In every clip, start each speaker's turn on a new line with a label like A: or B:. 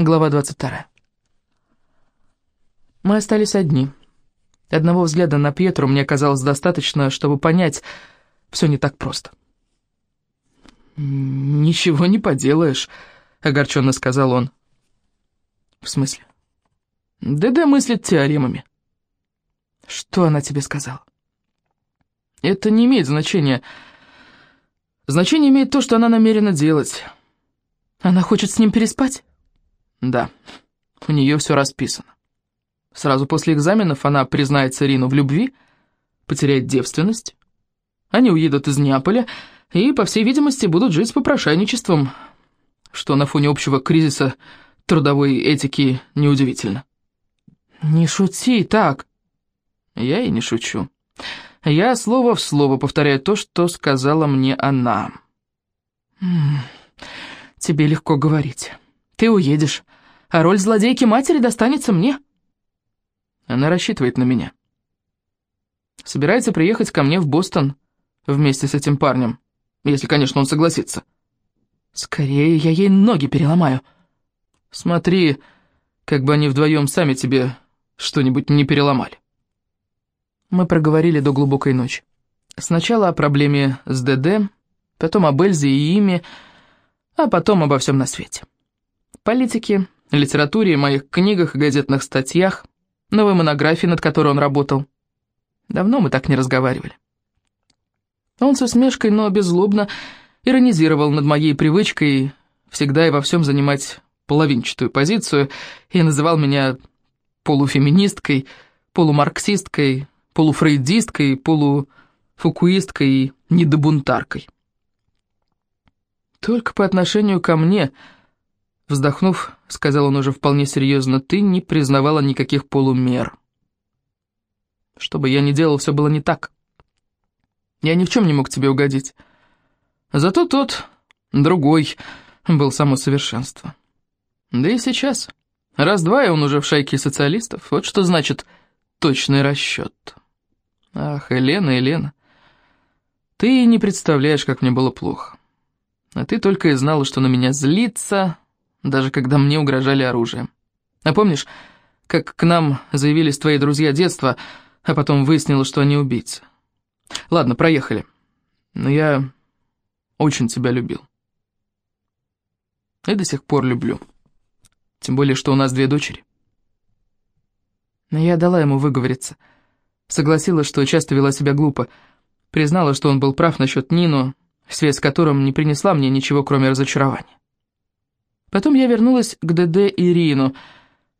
A: Глава 22. Мы остались одни. Одного взгляда на Пьетру мне казалось достаточно, чтобы понять, все не так просто. «Ничего не поделаешь», — огорченно сказал он. «В смысле?» «ДД мыслит теоремами». «Что она тебе сказала?» «Это не имеет значения. Значение имеет то, что она намерена делать». «Она хочет с ним переспать?» Да, у нее все расписано. Сразу после экзаменов она признается Рину в любви, потеряет девственность. Они уедут из Неаполя и, по всей видимости, будут жить с попрошайничеством, что на фоне общего кризиса трудовой этики неудивительно. «Не шути так!» Я и не шучу. Я слово в слово повторяю то, что сказала мне она. «Тебе легко говорить». Ты уедешь, а роль злодейки матери достанется мне. Она рассчитывает на меня. Собирается приехать ко мне в Бостон вместе с этим парнем, если, конечно, он согласится. Скорее я ей ноги переломаю. Смотри, как бы они вдвоем сами тебе что-нибудь не переломали. Мы проговорили до глубокой ночи. Сначала о проблеме с ДД, потом об Эльзе и Име, а потом обо всем на свете политике, литературе, моих книгах и газетных статьях, новой монографии, над которой он работал. Давно мы так не разговаривали. Он с усмешкой, но беззлобно иронизировал над моей привычкой всегда и во всем занимать половинчатую позицию и называл меня полуфеминисткой, полумарксисткой, полуфрейдисткой, полуфукуисткой и недобунтаркой. Только по отношению ко мне – Вздохнув, сказал он уже вполне серьезно, ты не признавала никаких полумер. Что бы я ни делал, все было не так. Я ни в чем не мог тебе угодить. Зато тот, другой, был само совершенство. Да и сейчас. Раз-два, и он уже в шайке социалистов. Вот что значит точный расчет. Ах, Елена, Елена, ты не представляешь, как мне было плохо. А ты только и знала, что на меня злится, даже когда мне угрожали оружием. А помнишь, как к нам заявились твои друзья детства, а потом выяснилось, что они убийцы? Ладно, проехали. Но я очень тебя любил. И до сих пор люблю. Тем более, что у нас две дочери. Но я дала ему выговориться. Согласилась, что часто вела себя глупо. Признала, что он был прав насчет Нину, связь с которым не принесла мне ничего, кроме разочарования. Потом я вернулась к ДД и Рину.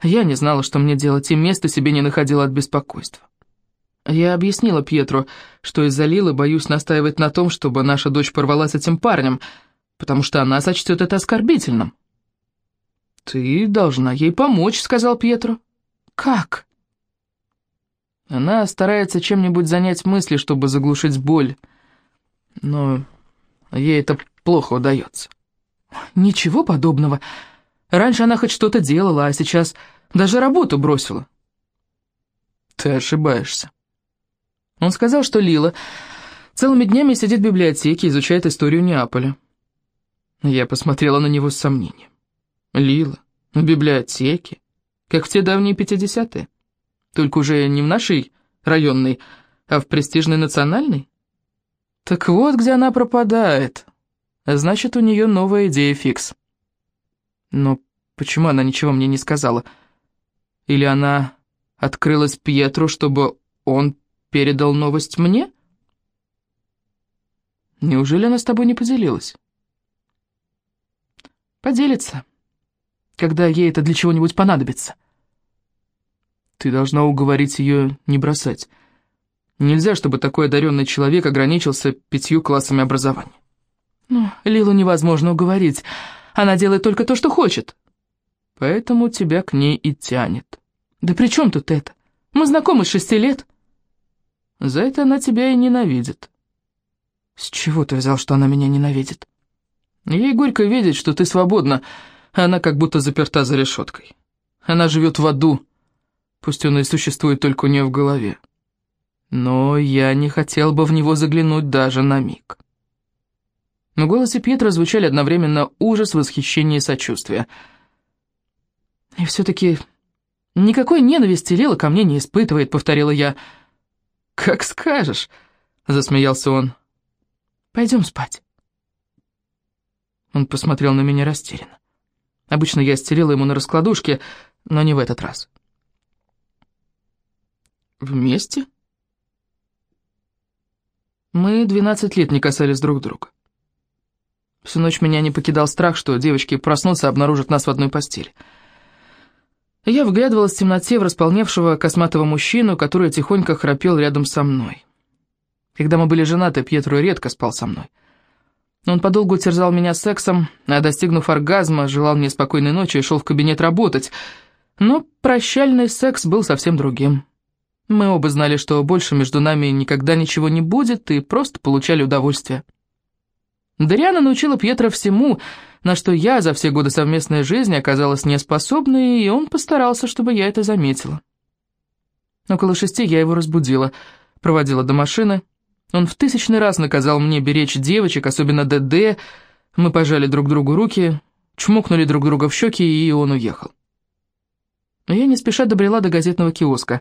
A: Я не знала, что мне делать, и места себе не находила от беспокойства. Я объяснила Пьетру, что из-за Лилы боюсь настаивать на том, чтобы наша дочь порвалась с этим парнем, потому что она сочтет это оскорбительным. «Ты должна ей помочь», — сказал Пьетро. «Как?» Она старается чем-нибудь занять мысли, чтобы заглушить боль, но ей это плохо удается. «Ничего подобного. Раньше она хоть что-то делала, а сейчас даже работу бросила». «Ты ошибаешься». Он сказал, что Лила целыми днями сидит в библиотеке, изучает историю Неаполя. Я посмотрела на него с сомнением. «Лила? В библиотеке? Как в те давние пятидесятые? Только уже не в нашей районной, а в престижной национальной? Так вот, где она пропадает». Значит, у нее новая идея фикс. Но почему она ничего мне не сказала? Или она открылась Пьетру, чтобы он передал новость мне? Неужели она с тобой не поделилась? Поделится, когда ей это для чего-нибудь понадобится. Ты должна уговорить ее не бросать. Нельзя, чтобы такой одаренный человек ограничился пятью классами образования. Ну, Лилу невозможно уговорить. Она делает только то, что хочет. Поэтому тебя к ней и тянет. Да при чем тут это? Мы знакомы с шести лет. За это она тебя и ненавидит. С чего ты взял, что она меня ненавидит? Ей горько видеть, что ты свободна, а она как будто заперта за решеткой. Она живет в аду, пусть он и существует только у нее в голове. Но я не хотел бы в него заглянуть даже на миг. В голосе Пьетро звучали одновременно ужас, восхищение и сочувствие. все-таки никакой ненависти Лила ко мне не испытывает», — повторила я. «Как скажешь», — засмеялся он. «Пойдем спать». Он посмотрел на меня растерянно. Обычно я стелила ему на раскладушке, но не в этот раз. «Вместе?» Мы двенадцать лет не касались друг друга. Всю ночь меня не покидал страх, что девочки проснутся и обнаружат нас в одной постели. Я вглядывалась в темноте в располневшего косматого мужчину, который тихонько храпел рядом со мной. Когда мы были женаты, Пьетро редко спал со мной. Он подолгу терзал меня сексом, а достигнув оргазма, желал мне спокойной ночи и шел в кабинет работать. Но прощальный секс был совсем другим. Мы оба знали, что больше между нами никогда ничего не будет, и просто получали удовольствие. Дариана научила Пьетро всему, на что я за все годы совместной жизни оказалась неспособной, и он постарался, чтобы я это заметила. Около шести я его разбудила, проводила до машины. Он в тысячный раз наказал мне беречь девочек, особенно ДД. Мы пожали друг другу руки, чмокнули друг друга в щеки, и он уехал. Я не спеша добрела до газетного киоска.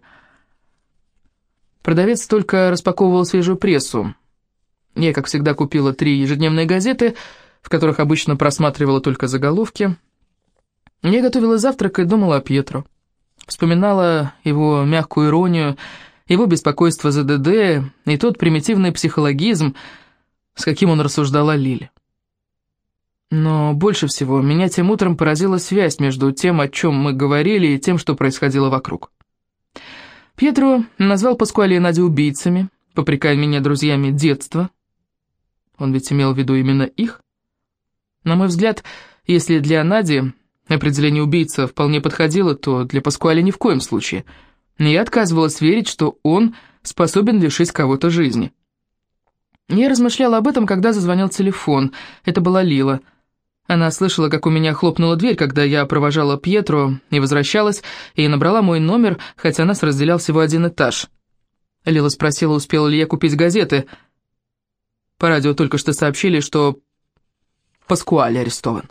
A: Продавец только распаковывал свежую прессу. Я, как всегда, купила три ежедневные газеты, в которых обычно просматривала только заголовки. Я готовила завтрак и думала о Пьетро. Вспоминала его мягкую иронию, его беспокойство за ДД и тот примитивный психологизм, с каким он рассуждал о Лиле. Но больше всего меня тем утром поразила связь между тем, о чем мы говорили, и тем, что происходило вокруг. Пьетро назвал Паскуали и Надю убийцами, попрекая меня друзьями детства, он ведь имел в виду именно их. На мой взгляд, если для Нади определение убийца вполне подходило, то для Паскуаля ни в коем случае. Я отказывалась верить, что он способен лишить кого-то жизни. Я размышляла об этом, когда зазвонил телефон. Это была Лила. Она слышала, как у меня хлопнула дверь, когда я провожала Пьетро и возвращалась, и набрала мой номер, хотя нас разделял всего один этаж. Лила спросила, успела ли я купить газеты — по радио только что сообщили, что Паскуаль арестован.